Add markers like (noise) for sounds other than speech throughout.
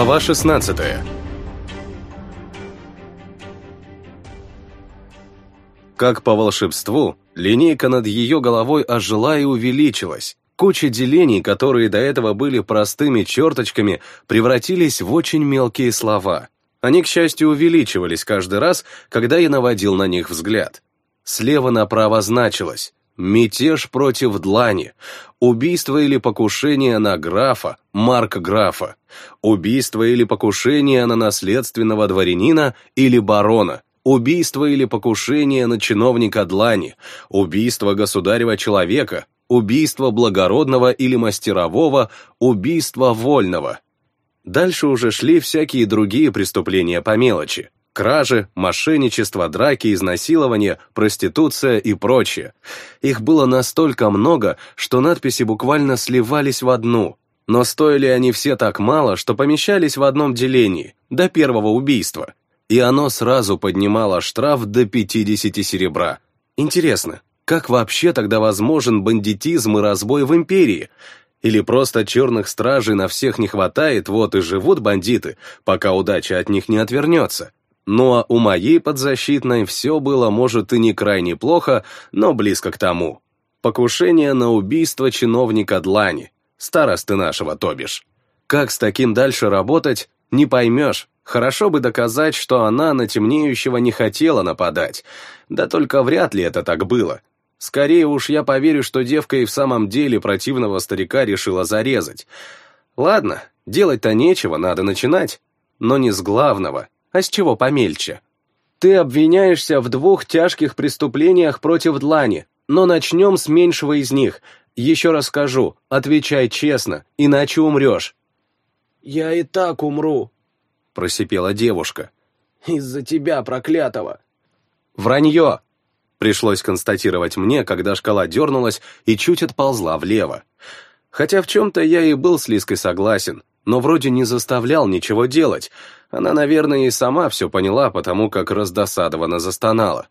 Глава 16 Как по волшебству, линейка над ее головой ожила и увеличилась. Куча делений, которые до этого были простыми черточками, превратились в очень мелкие слова. Они, к счастью, увеличивались каждый раз, когда я наводил на них взгляд. Слева направо значилось Мятеж против длани. Убийство или покушение на графа, Марк графа. Убийство или покушение на наследственного дворянина или барона. Убийство или покушение на чиновника длани. Убийство государева человека. Убийство благородного или мастерового. Убийство вольного. Дальше уже шли всякие другие преступления по мелочи. Кражи, мошенничество, драки, изнасилования, проституция и прочее. Их было настолько много, что надписи буквально сливались в одну. Но стоили они все так мало, что помещались в одном делении, до первого убийства. И оно сразу поднимало штраф до 50 серебра. Интересно, как вообще тогда возможен бандитизм и разбой в империи? Или просто черных стражей на всех не хватает, вот и живут бандиты, пока удача от них не отвернется? Ну а у моей подзащитной все было, может, и не крайне плохо, но близко к тому. Покушение на убийство чиновника Длани, старосты нашего, то бишь. Как с таким дальше работать, не поймешь. Хорошо бы доказать, что она на темнеющего не хотела нападать. Да только вряд ли это так было. Скорее уж я поверю, что девка и в самом деле противного старика решила зарезать. Ладно, делать-то нечего, надо начинать. Но не с главного, а с чего помельче? Ты обвиняешься в двух тяжких преступлениях против Длани, но начнем с меньшего из них. Еще раз скажу, отвечай честно, иначе умрешь. «Я и так умру», — просипела девушка. «Из-за тебя, проклятого». «Вранье!» Пришлось констатировать мне, когда шкала дернулась и чуть отползла влево. Хотя в чем-то я и был с Лиской согласен но вроде не заставлял ничего делать. Она, наверное, и сама все поняла, потому как раздосадованно застонала.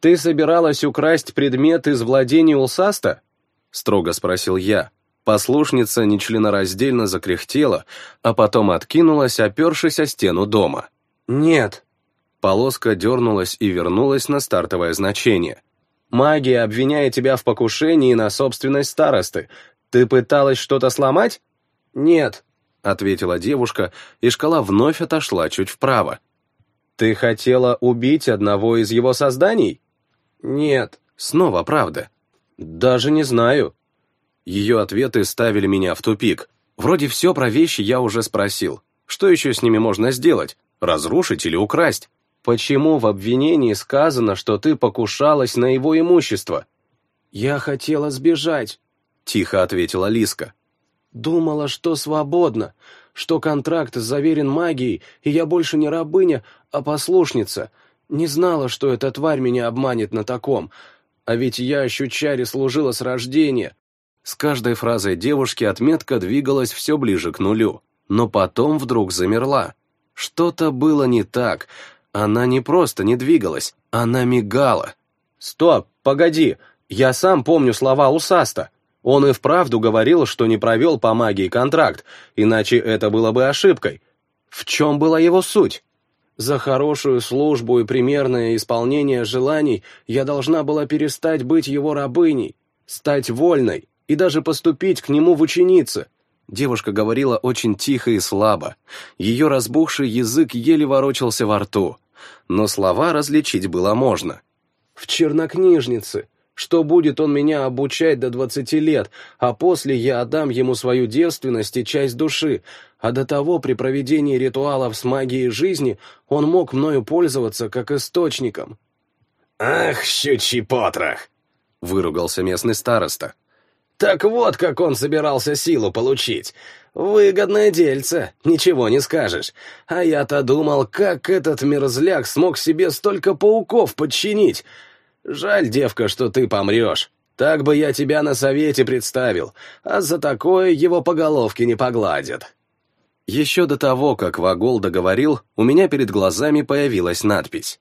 «Ты собиралась украсть предмет из владения Улсаста?» — строго спросил я. Послушница нечленораздельно закряхтела, а потом откинулась, опершись о стену дома. «Нет». Полоска дернулась и вернулась на стартовое значение. «Магия обвиняет тебя в покушении на собственность старосты. Ты пыталась что-то сломать?» «Нет», — ответила девушка, и шкала вновь отошла чуть вправо. «Ты хотела убить одного из его созданий?» «Нет». Снова правда. «Даже не знаю». Ее ответы ставили меня в тупик. Вроде все про вещи я уже спросил. Что еще с ними можно сделать? Разрушить или украсть? Почему в обвинении сказано, что ты покушалась на его имущество? «Я хотела сбежать», — тихо ответила Лиска. Думала, что свободна, что контракт заверен магией, и я больше не рабыня, а послушница. Не знала, что эта тварь меня обманет на таком. А ведь я щучаре служила с рождения. С каждой фразой девушки отметка двигалась все ближе к нулю, но потом вдруг замерла. Что-то было не так. Она не просто не двигалась, она мигала. «Стоп, погоди, я сам помню слова Усаста», он и вправду говорил, что не провел по магии контракт, иначе это было бы ошибкой. В чем была его суть? За хорошую службу и примерное исполнение желаний я должна была перестать быть его рабыней, стать вольной и даже поступить к нему в ученицы. Девушка говорила очень тихо и слабо. Ее разбухший язык еле ворочался во рту. Но слова различить было можно. «В чернокнижнице, что будет он меня обучать до двадцати лет, а после я отдам ему свою девственность и часть души, а до того при проведении ритуалов с магией жизни он мог мною пользоваться как источником. «Ах, щучий потрох!» — выругался местный староста. «Так вот, как он собирался силу получить. Выгодное дельце, ничего не скажешь. А я-то думал, как этот мерзляк смог себе столько пауков подчинить. Жаль, девка, что ты помрешь. Так бы я тебя на совете представил, а за такое его по головке не погладят». Еще до того, как Вагол договорил, у меня перед глазами появилась надпись.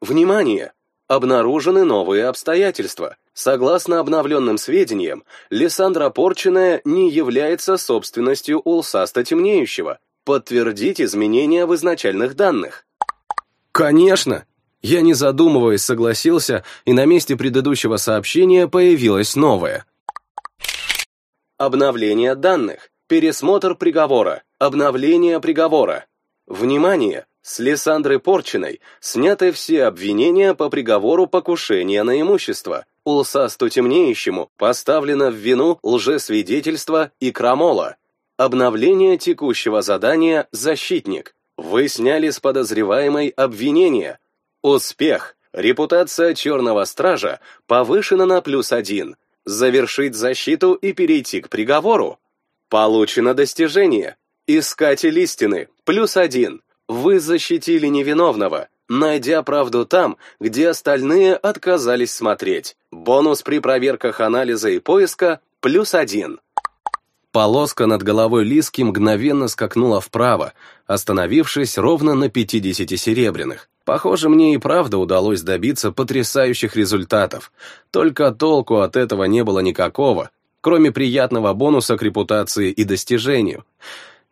«Внимание! Обнаружены новые обстоятельства. Согласно обновленным сведениям, Лиссандра Порченая не является собственностью Улсаста Темнеющего. Подтвердить изменения в изначальных данных. Конечно! Я, не задумываясь, согласился, и на месте предыдущего сообщения появилось новое. Обновление данных. Пересмотр приговора. Обновление приговора. Внимание! С Лиссандры Порчиной сняты все обвинения по приговору покушения на имущество. Улсасту Темнеющему поставлено в вину лжесвидетельство и крамола. Обновление текущего задания «Защитник». Вы сняли с подозреваемой обвинение. Успех. Репутация Черного Стража повышена на плюс один. Завершить защиту и перейти к приговору. Получено достижение. Искатель истины. Плюс один. Вы защитили невиновного, найдя правду там, где остальные отказались смотреть. Бонус при проверках анализа и поиска плюс один. Полоска над головой Лиски мгновенно скакнула вправо, остановившись ровно на 50 серебряных. Похоже, мне и правда удалось добиться потрясающих результатов. Только толку от этого не было никакого, кроме приятного бонуса к репутации и достижению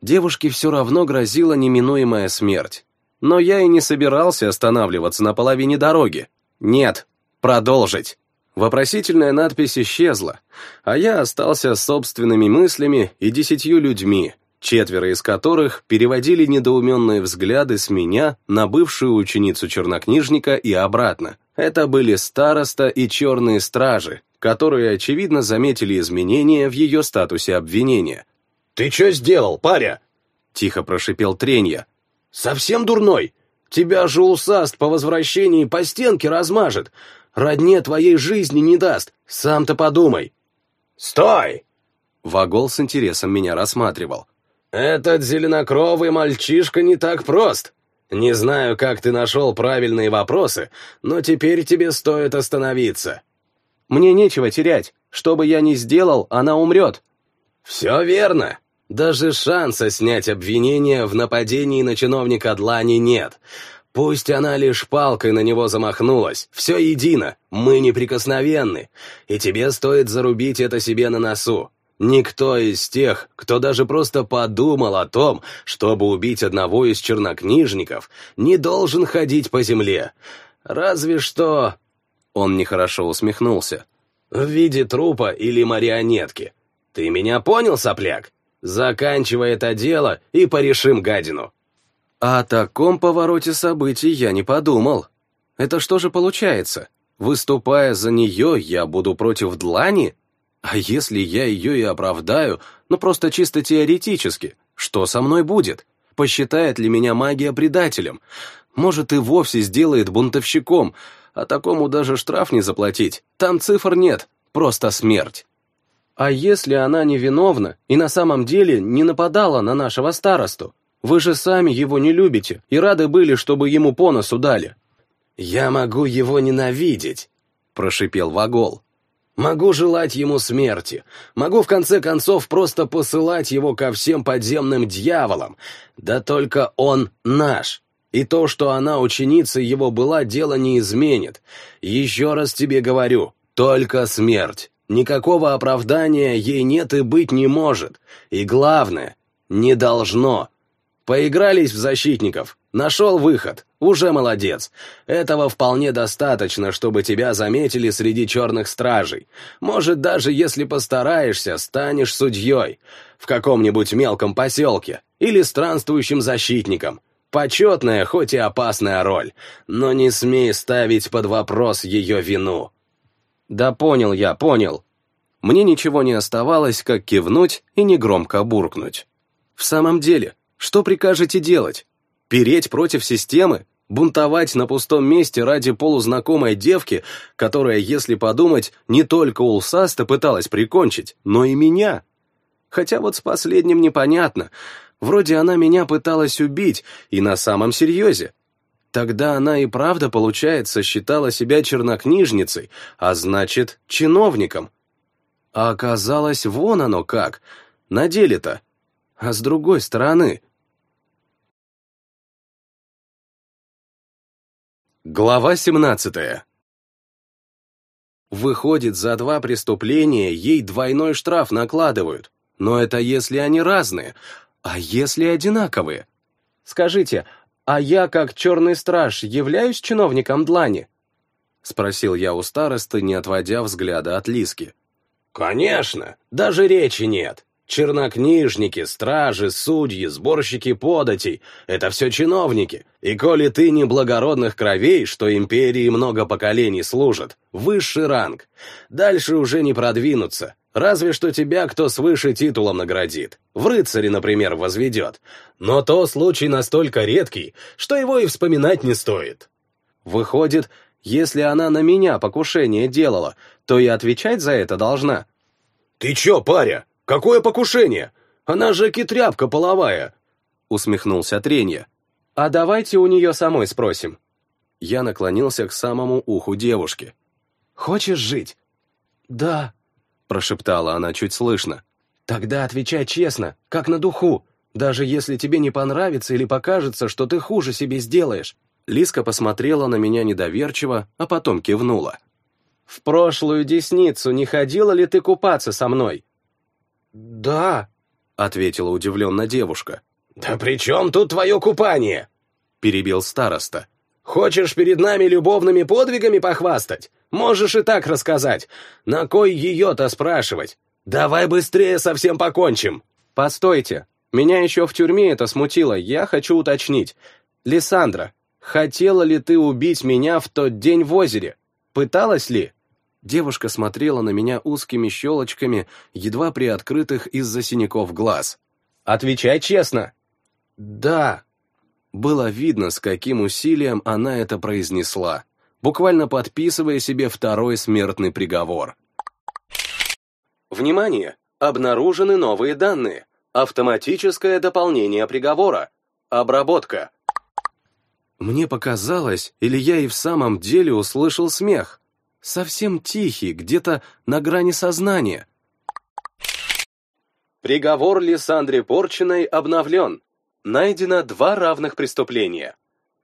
девушке все равно грозила неминуемая смерть. Но я и не собирался останавливаться на половине дороги. Нет, продолжить. Вопросительная надпись исчезла, а я остался с собственными мыслями и десятью людьми, четверо из которых переводили недоуменные взгляды с меня на бывшую ученицу чернокнижника и обратно. Это были староста и черные стражи, которые, очевидно, заметили изменения в ее статусе обвинения, «Ты что сделал, паря?» — тихо прошипел Тренья. «Совсем дурной? Тебя же усаст по возвращении по стенке размажет. Родне твоей жизни не даст, сам-то подумай». «Стой!» Вагол с интересом меня рассматривал. «Этот зеленокровый мальчишка не так прост. Не знаю, как ты нашел правильные вопросы, но теперь тебе стоит остановиться». «Мне нечего терять. Что бы я ни сделал, она умрет». «Все верно. Даже шанса снять обвинение в нападении на чиновника Длани нет. Пусть она лишь палкой на него замахнулась, все едино, мы неприкосновенны, и тебе стоит зарубить это себе на носу. Никто из тех, кто даже просто подумал о том, чтобы убить одного из чернокнижников, не должен ходить по земле. Разве что... Он нехорошо усмехнулся. В виде трупа или марионетки. Ты меня понял, сопляк? Заканчивай это дело и порешим гадину. О таком повороте событий я не подумал. Это что же получается? Выступая за нее, я буду против Длани? А если я ее и оправдаю, ну просто чисто теоретически, что со мной будет? Посчитает ли меня магия предателем? Может, и вовсе сделает бунтовщиком, а такому даже штраф не заплатить. Там цифр нет, просто смерть. А если она невиновна и на самом деле не нападала на нашего старосту? Вы же сами его не любите и рады были, чтобы ему по носу дали». «Я могу его ненавидеть», — прошипел Вагол. «Могу желать ему смерти. Могу, в конце концов, просто посылать его ко всем подземным дьяволам. Да только он наш. И то, что она ученица его была, дело не изменит. Еще раз тебе говорю, только смерть. Никакого оправдания ей нет и быть не может. И главное, не должно. Поигрались в защитников. Нашел выход. Уже молодец. Этого вполне достаточно, чтобы тебя заметили среди черных стражей. Может, даже если постараешься, станешь судьей. В каком-нибудь мелком поселке. Или странствующим защитником. Почетная, хоть и опасная роль. Но не смей ставить под вопрос ее вину. Да понял я, понял. Мне ничего не оставалось, как кивнуть и негромко буркнуть. В самом деле, что прикажете делать? Переть против системы? Бунтовать на пустом месте ради полузнакомой девки, которая, если подумать, не только Улсаста пыталась прикончить, но и меня? Хотя вот с последним непонятно. Вроде она меня пыталась убить, и на самом серьезе. Тогда она и правда, получается, считала себя чернокнижницей, а значит, чиновником. А оказалось, вон оно как, на деле-то. А с другой стороны... Глава семнадцатая Выходит, за два преступления ей двойной штраф накладывают. Но это если они разные. А если одинаковые? Скажите, а я, как черный страж, являюсь чиновником Длани? Спросил я у старосты, не отводя взгляда от Лиски. Конечно, даже речи нет. Чернокнижники, стражи, судьи, сборщики податей — это все чиновники. И коли ты не благородных кровей, что империи много поколений служат, высший ранг. Дальше уже не продвинуться. Разве что тебя кто свыше титулом наградит. В рыцаре, например, возведет. Но то случай настолько редкий, что его и вспоминать не стоит. Выходит, если она на меня покушение делала, то и отвечать за это должна. «Ты чё, паря? Какое покушение? Она же китряпка половая!» Усмехнулся Тренья. «А давайте у нее самой спросим». Я наклонился к самому уху девушки. «Хочешь жить?» «Да», — прошептала она чуть слышно. «Тогда отвечай честно, как на духу, даже если тебе не понравится или покажется, что ты хуже себе сделаешь». Лиска посмотрела на меня недоверчиво, а потом кивнула. «В прошлую десницу не ходила ли ты купаться со мной?» «Да», — ответила удивленно девушка. «Да при чем тут твое купание?» — перебил староста. «Хочешь перед нами любовными подвигами похвастать? Можешь и так рассказать. На кой ее-то спрашивать? Давай быстрее совсем покончим!» «Постойте, меня еще в тюрьме это смутило, я хочу уточнить. Лиссандра, хотела ли ты убить меня в тот день в озере? Пыталась ли?» Девушка смотрела на меня узкими щелочками, едва приоткрытых из-за синяков глаз. «Отвечай честно!» «Да!» Было видно, с каким усилием она это произнесла, буквально подписывая себе второй смертный приговор. Внимание! Обнаружены новые данные. Автоматическое дополнение приговора. Обработка. Мне показалось, или я и в самом деле услышал смех совсем тихий, где-то на грани сознания. Приговор Лиссандре Порчиной обновлен. Найдено два равных преступления.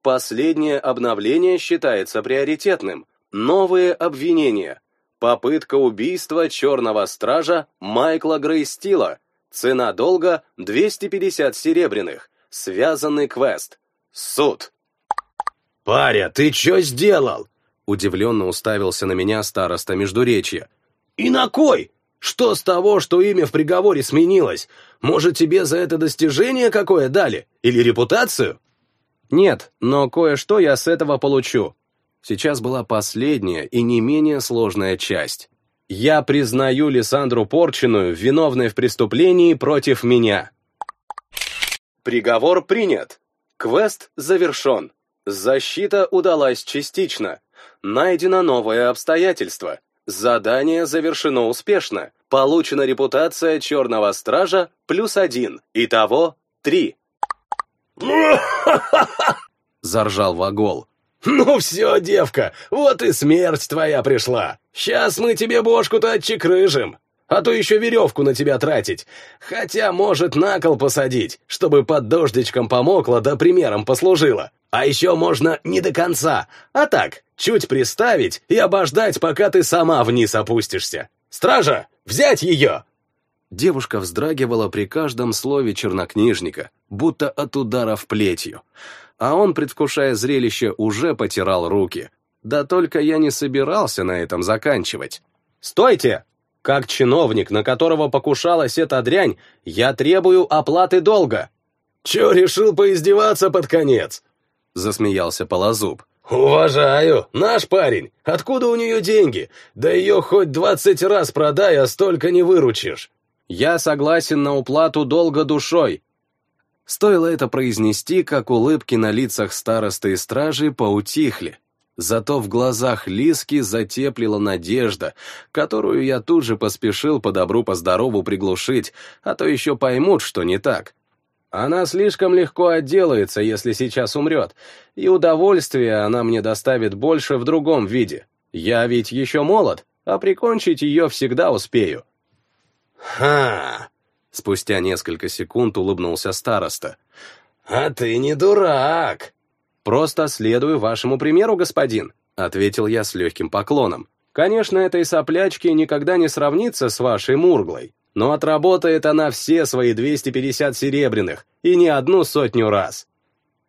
Последнее обновление считается приоритетным. Новые обвинения. Попытка убийства черного стража Майкла Грейстила. Цена долга 250 серебряных. Связанный квест. Суд. «Паря, ты что сделал? Удивленно уставился на меня староста Междуречья. «И на кой? Что с того, что имя в приговоре сменилось? Может, тебе за это достижение какое дали? Или репутацию?» «Нет, но кое-что я с этого получу». Сейчас была последняя и не менее сложная часть. «Я признаю Лиссандру Порченую виновной в преступлении против меня». Приговор принят. Квест завершен. Защита удалась частично. Найдено новое обстоятельство. Задание завершено успешно. Получена репутация черного стража плюс один. Итого три. (laughs) Заржал Вагол. «Ну все, девка, вот и смерть твоя пришла. Сейчас мы тебе бошку-то отчекрыжим, а то еще веревку на тебя тратить. Хотя, может, на кол посадить, чтобы под дождичком помокло да примером послужило. А еще можно не до конца, а так, чуть приставить и обождать, пока ты сама вниз опустишься. Стража, взять ее!» Девушка вздрагивала при каждом слове чернокнижника, будто от ударов плетью. А он, предвкушая зрелище, уже потирал руки. Да только я не собирался на этом заканчивать. «Стойте! Как чиновник, на которого покушалась эта дрянь, я требую оплаты долга!» «Че, решил поиздеваться под конец?» — засмеялся Полозуб. «Уважаю! Наш парень! Откуда у нее деньги? Да ее хоть двадцать раз продай, а столько не выручишь!» «Я согласен на уплату долга душой!» Стоило это произнести, как улыбки на лицах старосты и стражи поутихли. Зато в глазах Лиски затеплила надежда, которую я тут же поспешил по добру по здорову приглушить, а то еще поймут, что не так. Она слишком легко отделается, если сейчас умрет, и удовольствия она мне доставит больше в другом виде. Я ведь еще молод, а прикончить ее всегда успею. «Ха!» Спустя несколько секунд улыбнулся староста. «А ты не дурак!» «Просто следую вашему примеру, господин», — ответил я с легким поклоном. Конечно, этой соплячке никогда не сравнится с вашей Мурглой, но отработает она все свои 250 серебряных и не одну сотню раз.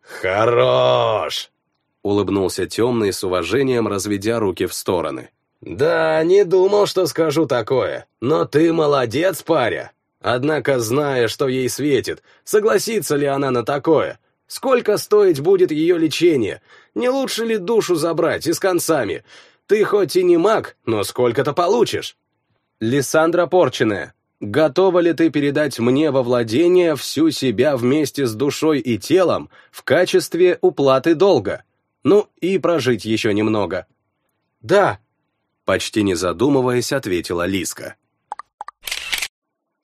«Хорош!» — улыбнулся темный с уважением, разведя руки в стороны. «Да, не думал, что скажу такое, но ты молодец, паря. Однако, зная, что ей светит, согласится ли она на такое? Сколько стоить будет ее лечение? Не лучше ли душу забрать и с концами? Ты хоть и не маг, но сколько-то получишь?» «Лиссандра Порченая, готова ли ты передать мне во владение всю себя вместе с душой и телом в качестве уплаты долга? Ну и прожить еще немного?» «Да», — почти не задумываясь, ответила Лиска.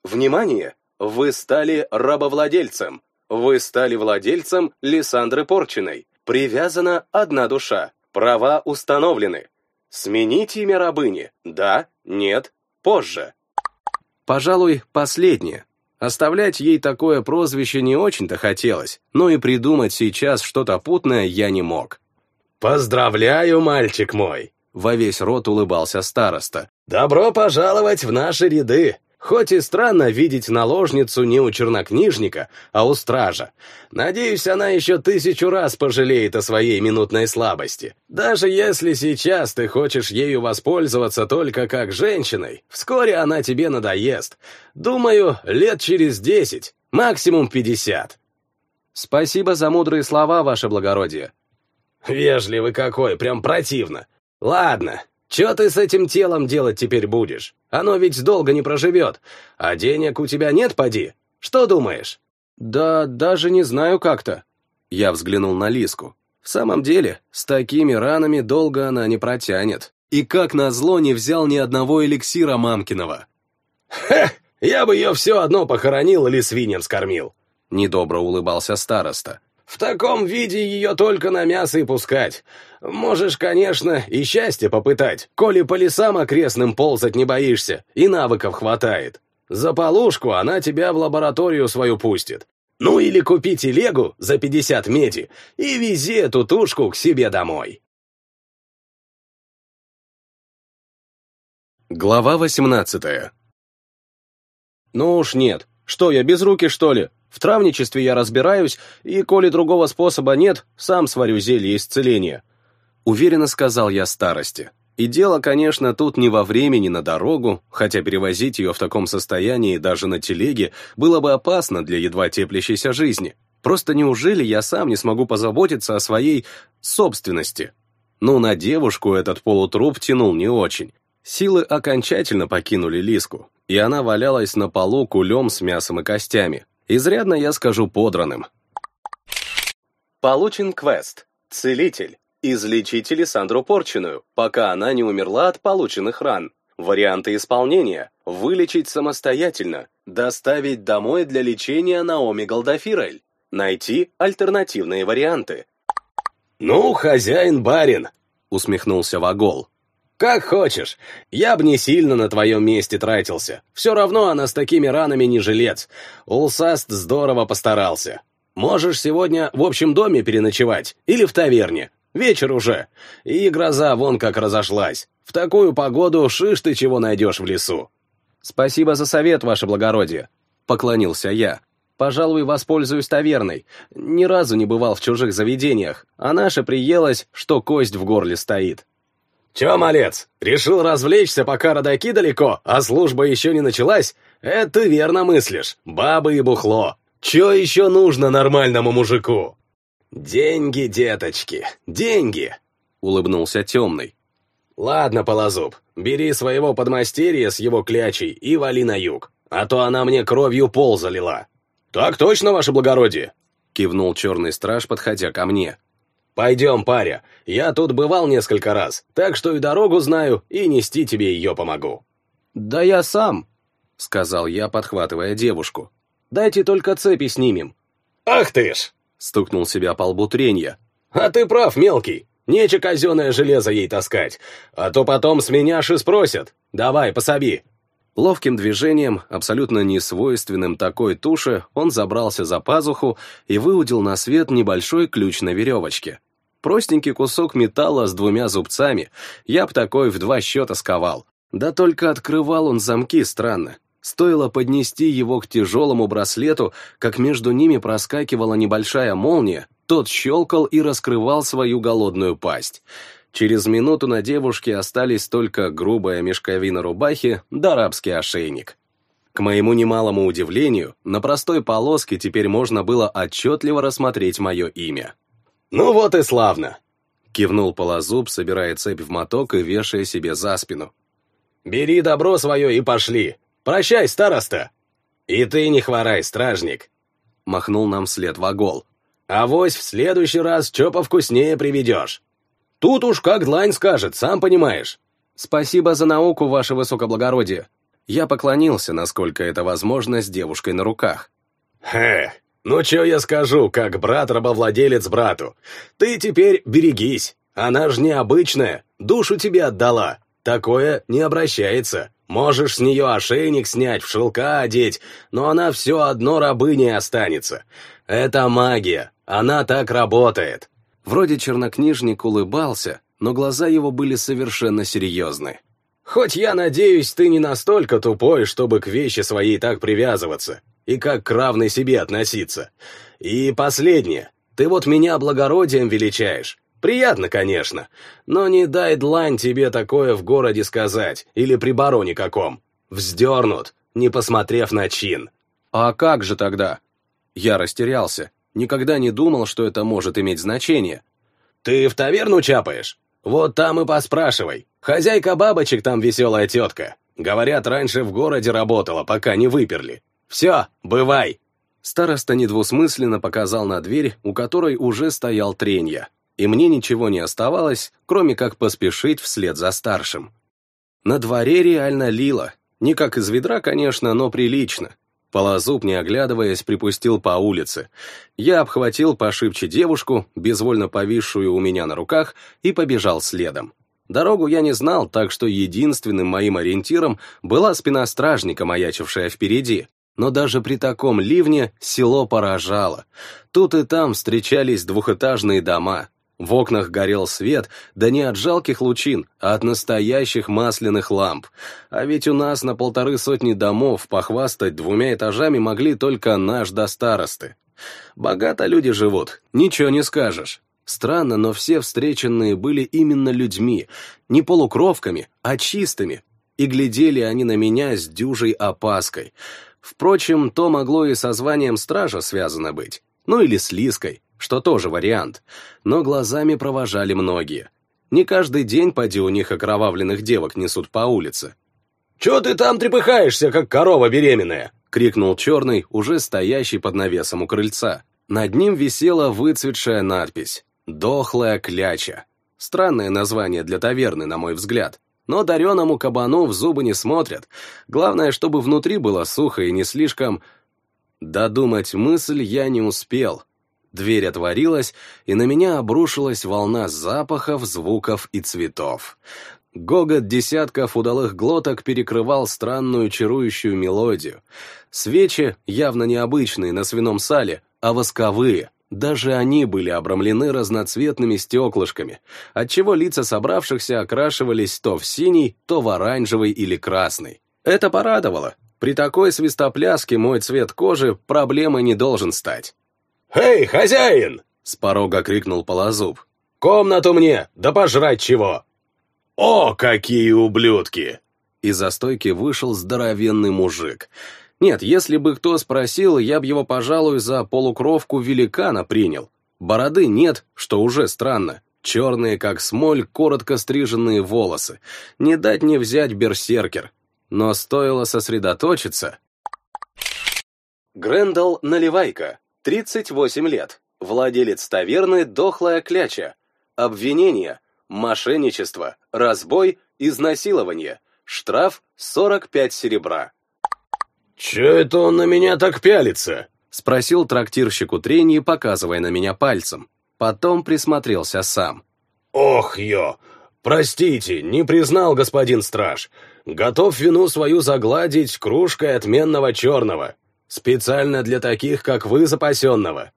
«Внимание! Вы стали рабовладельцем. Вы стали владельцем Лиссандры Порченой. Привязана одна душа. Права установлены. Сменить имя рабыни. Да, нет, позже. Пожалуй, последнее. Оставлять ей такое прозвище не очень-то хотелось, но и придумать сейчас что-то путное я не мог. «Поздравляю, мальчик мой!» Во весь рот улыбался староста. «Добро пожаловать в наши ряды! Хоть и странно видеть наложницу не у чернокнижника, а у стража. Надеюсь, она еще тысячу раз пожалеет о своей минутной слабости. Даже если сейчас ты хочешь ею воспользоваться только как женщиной, вскоре она тебе надоест. Думаю, лет через десять, максимум пятьдесят. Спасибо за мудрые слова, ваше благородие. Вежливый какой, прям противно. Ладно, что ты с этим телом делать теперь будешь? Оно ведь долго не проживет. А денег у тебя нет, поди? Что думаешь?» «Да даже не знаю как-то». Я взглянул на Лиску. В самом деле, с такими ранами долго она не протянет. И как назло не взял ни одного эликсира мамкиного. «Хе, я бы ее все одно похоронил или свиньям скормил», — недобро улыбался староста. В таком виде ее только на мясо и пускать. Можешь, конечно, и счастье попытать, коли по лесам окрестным ползать не боишься, и навыков хватает. За полушку она тебя в лабораторию свою пустит. Ну или купи телегу за 50 меди и вези эту тушку к себе домой. Глава 18 Ну уж нет. Что, я без руки, что ли? В травничестве я разбираюсь, и, коли другого способа нет, сам сварю зелье исцеления. Уверенно сказал я старости. И дело, конечно, тут не во времени на дорогу, хотя перевозить ее в таком состоянии даже на телеге было бы опасно для едва теплящейся жизни. Просто неужели я сам не смогу позаботиться о своей собственности? Ну, на девушку этот полутруп тянул не очень. Силы окончательно покинули Лиску, и она валялась на полу кулем с мясом и костями. Изрядно, я скажу, подранным. Получен квест. Целитель. Излечите Лиссандру Порченую, пока она не умерла от полученных ран. Варианты исполнения. Вылечить самостоятельно. Доставить домой для лечения Наоми Голдафирель. Найти альтернативные варианты. «Ну, хозяин-барин», — усмехнулся Вагол. «Как хочешь. Я бы не сильно на твоем месте тратился. Все равно она с такими ранами не жилец. Улсаст здорово постарался. Можешь сегодня в общем доме переночевать или в таверне. Вечер уже. И гроза вон как разошлась. В такую погоду шиш ты чего найдешь в лесу». «Спасибо за совет, ваше благородие», — поклонился я. «Пожалуй, воспользуюсь таверной. Ни разу не бывал в чужих заведениях, а наша приелась, что кость в горле стоит». «Чё, малец, решил развлечься, пока родаки далеко, а служба еще не началась? Это верно мыслишь, бабы и бухло. Чё еще нужно нормальному мужику?» «Деньги, деточки, деньги!» — улыбнулся темный. «Ладно, Полозуб, бери своего подмастерья с его клячей и вали на юг, а то она мне кровью пол залила». «Так точно, ваше благородие!» — кивнул черный страж, подходя ко мне. «Пойдем, паря, я тут бывал несколько раз, так что и дорогу знаю, и нести тебе ее помогу». «Да я сам», — сказал я, подхватывая девушку. «Дайте только цепи снимем». «Ах ты ж!» — стукнул себя по лбу тренья. «А ты прав, мелкий. Нече казенное железо ей таскать, а то потом с меня ши спросят. Давай, пособи». Ловким движением, абсолютно несвойственным такой туше, он забрался за пазуху и выудил на свет небольшой ключ на веревочке. Простенький кусок металла с двумя зубцами, я б такой в два счета сковал. Да только открывал он замки странно. Стоило поднести его к тяжелому браслету, как между ними проскакивала небольшая молния, тот щелкал и раскрывал свою голодную пасть. Через минуту на девушке остались только грубая мешковина рубахи да арабский ошейник. К моему немалому удивлению, на простой полоске теперь можно было отчетливо рассмотреть мое имя. «Ну вот и славно!» — кивнул Полозуб, собирая цепь в моток и вешая себе за спину. «Бери добро свое и пошли! Прощай, староста!» «И ты не хворай, стражник!» — махнул нам вслед вагол. «Авось в следующий раз чё повкуснее приведешь!» Тут уж как длань скажет, сам понимаешь. Спасибо за науку, ваше высокоблагородие. Я поклонился, насколько это возможно, с девушкой на руках. Хе, ну чё я скажу, как брат-рабовладелец брату. Ты теперь берегись, она ж необычная, душу тебе отдала. Такое не обращается. Можешь с нее ошейник снять, в шелка одеть, но она все одно рабыней останется. Это магия, она так работает. Вроде чернокнижник улыбался, но глаза его были совершенно серьезны. «Хоть я надеюсь, ты не настолько тупой, чтобы к вещи своей так привязываться и как к равной себе относиться. И последнее. Ты вот меня благородием величаешь. Приятно, конечно, но не дай длань тебе такое в городе сказать или при бароне каком. Вздернут, не посмотрев на чин». «А как же тогда?» Я растерялся. Никогда не думал, что это может иметь значение. «Ты в таверну чапаешь? Вот там и поспрашивай. Хозяйка бабочек там веселая тетка. Говорят, раньше в городе работала, пока не выперли. Все, бывай!» Староста недвусмысленно показал на дверь, у которой уже стоял тренья, и мне ничего не оставалось, кроме как поспешить вслед за старшим. На дворе реально лило. Не как из ведра, конечно, но прилично. Полозуб, не оглядываясь, припустил по улице. Я обхватил пошибче девушку, безвольно повисшую у меня на руках, и побежал следом. Дорогу я не знал, так что единственным моим ориентиром была спина стражника, маячившая впереди. Но даже при таком ливне село поражало. Тут и там встречались двухэтажные дома, в окнах горел свет, да не от жалких лучин, а от настоящих масляных ламп. А ведь у нас на полторы сотни домов похвастать двумя этажами могли только наш до старосты. Богато люди живут, ничего не скажешь. Странно, но все встреченные были именно людьми, не полукровками, а чистыми. И глядели они на меня с дюжей опаской. Впрочем, то могло и со званием стража связано быть. Ну или с Лиской что тоже вариант, но глазами провожали многие. Не каждый день поди у них окровавленных девок несут по улице. «Чё ты там трепыхаешься, как корова беременная?» — крикнул черный, уже стоящий под навесом у крыльца. Над ним висела выцветшая надпись «Дохлая кляча». Странное название для таверны, на мой взгляд. Но дареному кабану в зубы не смотрят. Главное, чтобы внутри было сухо и не слишком... Додумать мысль я не успел. Дверь отворилась, и на меня обрушилась волна запахов, звуков и цветов. Гогот десятков удалых глоток перекрывал странную чарующую мелодию. Свечи, явно необычные на свином сале, а восковые, даже они были обрамлены разноцветными стеклышками, отчего лица собравшихся окрашивались то в синий, то в оранжевый или красный. Это порадовало. При такой свистопляске мой цвет кожи проблемой не должен стать. «Эй, хозяин!» — с порога крикнул Полозуб. «Комнату мне, да пожрать чего!» «О, какие ублюдки!» Из-за стойки вышел здоровенный мужик. Нет, если бы кто спросил, я б его, пожалуй, за полукровку великана принял. Бороды нет, что уже странно. Черные, как смоль, коротко стриженные волосы. Не дать не взять берсеркер. Но стоило сосредоточиться... Грендел Наливайка, 38 лет, владелец таверны «Дохлая кляча». Обвинение – мошенничество, разбой, изнасилование. Штраф – 45 серебра. «Чё это он на меня так пялится?» – спросил трактирщик у трени, показывая на меня пальцем. Потом присмотрелся сам. «Ох, ё! Простите, не признал господин страж. Готов вину свою загладить кружкой отменного черного. Специально для таких, как вы, запасенного.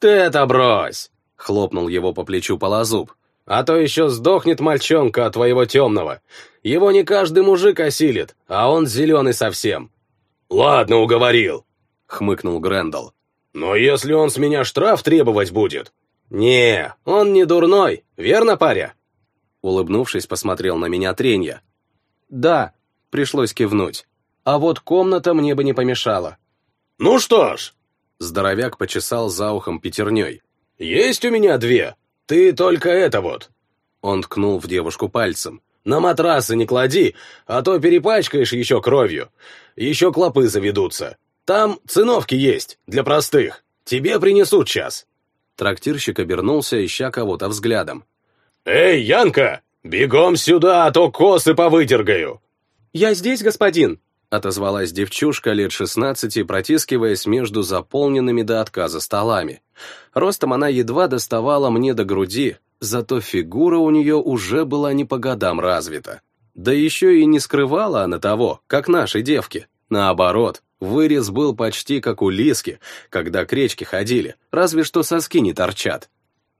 Ты это брось! Хлопнул его по плечу полозуб. «А то еще сдохнет мальчонка от твоего темного. Его не каждый мужик осилит, а он зеленый совсем». «Ладно, уговорил», — хмыкнул Грендел. «Но если он с меня штраф требовать будет?» «Не, он не дурной, верно, паря?» Улыбнувшись, посмотрел на меня Тренья. «Да», — пришлось кивнуть. «А вот комната мне бы не помешала». «Ну что ж», — здоровяк почесал за ухом пятерней. «Есть у меня две. Ты только это вот». Он ткнул в девушку пальцем. «На матрасы не клади, а то перепачкаешь еще кровью. Еще клопы заведутся. Там циновки есть, для простых. Тебе принесут час». Трактирщик обернулся, ища кого-то взглядом. «Эй, Янка, бегом сюда, а то косы повыдергаю!» «Я здесь, господин!» — отозвалась девчушка лет шестнадцати, протискиваясь между заполненными до отказа столами. Ростом она едва доставала мне до груди, зато фигура у нее уже была не по годам развита. Да еще и не скрывала она того, как наши девки. Наоборот, Вырез был почти как у Лиски, когда к речке ходили, разве что соски не торчат.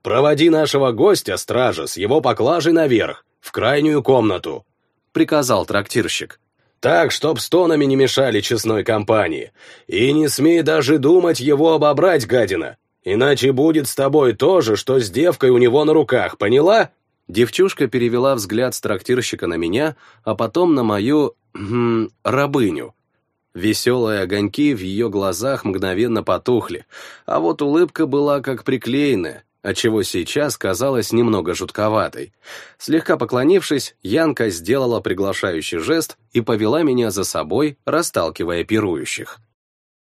«Проводи нашего гостя, стража, с его поклажей наверх, в крайнюю комнату», — приказал трактирщик. «Так, чтоб стонами не мешали честной компании. И не смей даже думать его обобрать, гадина, иначе будет с тобой то же, что с девкой у него на руках, поняла?» Девчушка перевела взгляд с трактирщика на меня, а потом на мою... М, рабыню. Веселые огоньки в ее глазах мгновенно потухли, а вот улыбка была как приклеенная, отчего сейчас казалась немного жутковатой. Слегка поклонившись, Янка сделала приглашающий жест и повела меня за собой, расталкивая пирующих.